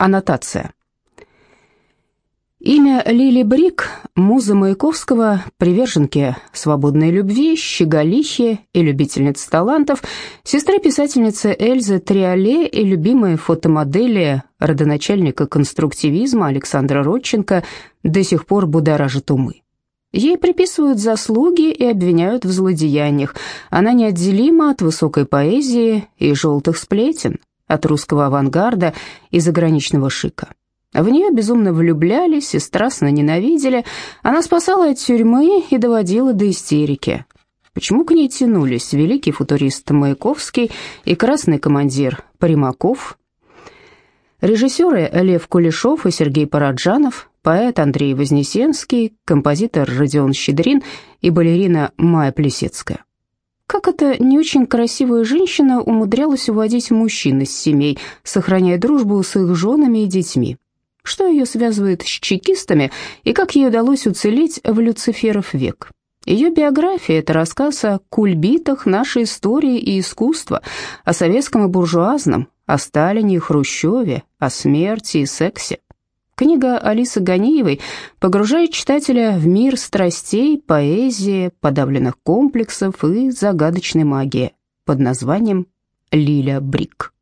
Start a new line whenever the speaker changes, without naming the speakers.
Аннотация. Имя Лили Брик, муза Маяковского, приверженки свободной любви, щеголихи и любительницы талантов, сестра писательницы Эльзы Триоле и любимой фотомодели родоначальника конструктивизма Александра Родченко до сих пор будоражит умы. Ей приписывают заслуги и обвиняют в злодеяниях. Она неотделима от высокой поэзии и желтых сплетен, от русского авангарда и заграничного шика. В нее безумно влюблялись и страстно ненавидели. Она спасала от тюрьмы и доводила до истерики. Почему к ней тянулись великий футурист Маяковский и красный командир Примаков? Режиссеры Лев Кулешов и Сергей Параджанов, поэт Андрей Вознесенский, композитор Родион Щедрин и балерина Майя Плесецкая. Как эта не очень красивая женщина умудрялась уводить мужчин из семей, сохраняя дружбу с их женами и детьми? Что ее связывает с чекистами и как ей удалось уцелеть в Люциферов век? Ее биография – это рассказ о кульбитах нашей истории и искусства, о советском и буржуазном, о Сталине и Хрущеве, о смерти и сексе. Книга Алисы Ганиевой погружает читателя в мир страстей, поэзии, подавленных комплексов и загадочной магии под названием «Лиля Брик».